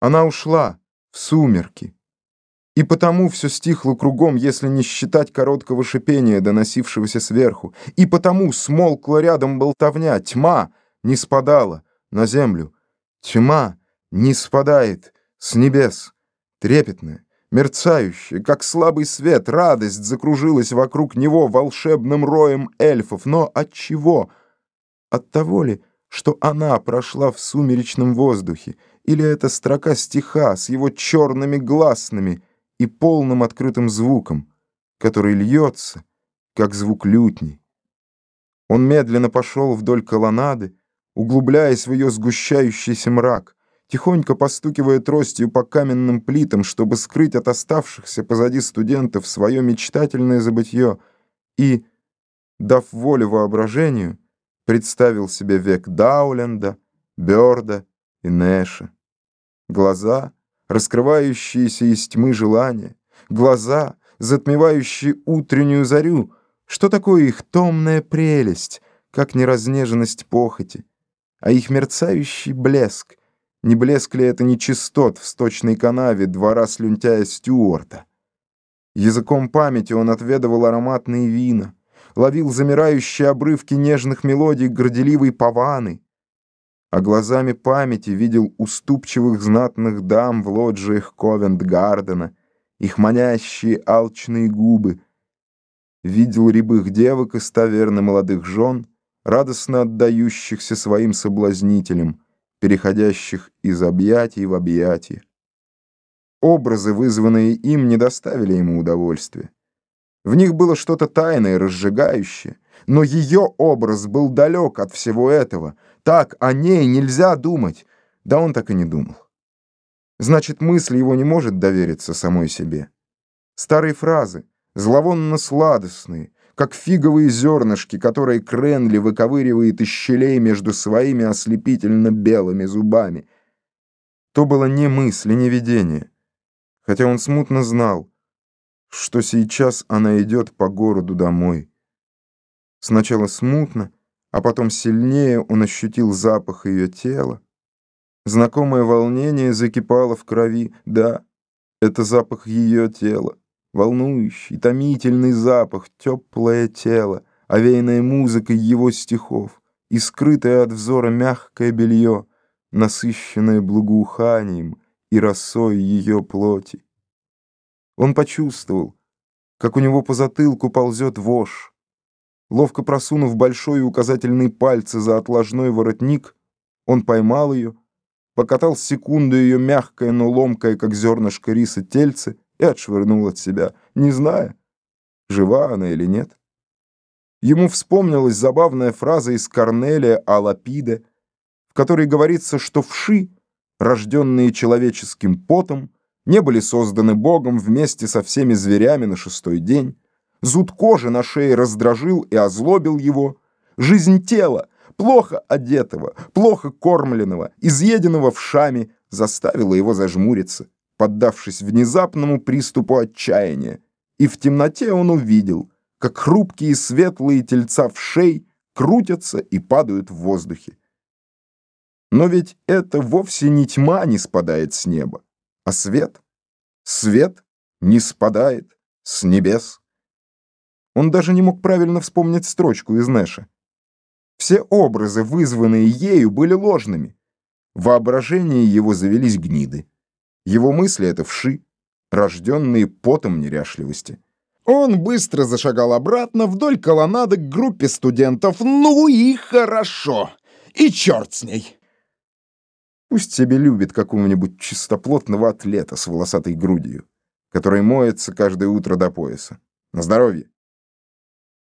Она ушла в сумерки. И потому все стихло кругом, если не считать короткого шипения, доносившегося сверху. И потому смолкла рядом болтовня, тьма не спадала на землю. Тьма не спадает с небес, трепетная, мерцающая, как слабый свет, радость закружилась вокруг него волшебным роем эльфов. Но от чего? От того ли, что она прошла в сумеречном воздухе, или это строка стиха с его черными гласными и полным открытым звуком, который льется, как звук лютни. Он медленно пошел вдоль колоннады, углубляясь в ее сгущающийся мрак, тихонько постукивая тростью по каменным плитам, чтобы скрыть от оставшихся позади студентов свое мечтательное забытье, и, дав волю воображению, представил себе век Дауленда, Бёрда и Нэша. Глаза, раскрывающиеся из тьмы желания, глаза, затмевающие утреннюю зарю. Что такое их томная прелесть, как неразнеженность похоти, а их мерцающий блеск, не блеск ли это нечистот в сточной канаве двора слюнтяя Стюарта? Языком памяти он отведывал ароматные вина, ловил замирающие обрывки нежных мелодий горделивой паваны, а глазами памяти видел уступчивых знатных дам в лоджиях Ковент-Гардена, их манящие алчные губы, видел рябых девок из таверны молодых жен, радостно отдающихся своим соблазнителям, переходящих из объятий в объятия. Образы, вызванные им, не доставили ему удовольствия. В них было что-то тайное, разжигающее, но ее образ был далек от всего этого. Так о ней нельзя думать. Да он так и не думал. Значит, мысль его не может довериться самой себе. Старые фразы, зловонно-сладостные, как фиговые зернышки, которые Кренли выковыривает из щелей между своими ослепительно белыми зубами. То было не мысль не видение, хотя он смутно знал, что сейчас она идет по городу домой. Сначала смутно, а потом сильнее он ощутил запах ее тела. Знакомое волнение закипало в крови. Да, это запах ее тела. Волнующий, томительный запах, теплое тело, овеянное музыкой его стихов и скрытое от взора мягкое белье, насыщенное благоуханием и росой ее плоти. Он почувствовал, как у него по затылку ползет вошь. Ловко просунув большой и указательный пальцы за отложной воротник, он поймал ее, покатал секунду ее мягкое, но ломкое, как зернышко риса, тельце и отшвырнул от себя, не зная, жива она или нет. Ему вспомнилась забавная фраза из Корнелия о Лапиде, в которой говорится, что вши, рожденные человеческим потом, не были созданы Богом вместе со всеми зверями на шестой день. Зуд кожи на шее раздражил и озлобил его. Жизнь тела, плохо одетого, плохо кормленного, изъеденного вшами, заставила его зажмуриться, поддавшись внезапному приступу отчаяния. И в темноте он увидел, как хрупкие светлые тельца вшей крутятся и падают в воздухе. Но ведь это вовсе не тьма не спадает с неба а свет. Свет не спадает с небес. Он даже не мог правильно вспомнить строчку из Нэша. Все образы, вызванные ею, были ложными. В воображении его завелись гниды. Его мысли — это вши, рожденные потом неряшливости. Он быстро зашагал обратно вдоль колоннады к группе студентов. Ну и хорошо! И черт с ней! Пусть себе любит какого-нибудь чистоплотного атлета с волосатой грудью, который моется каждое утро до пояса. На здоровье.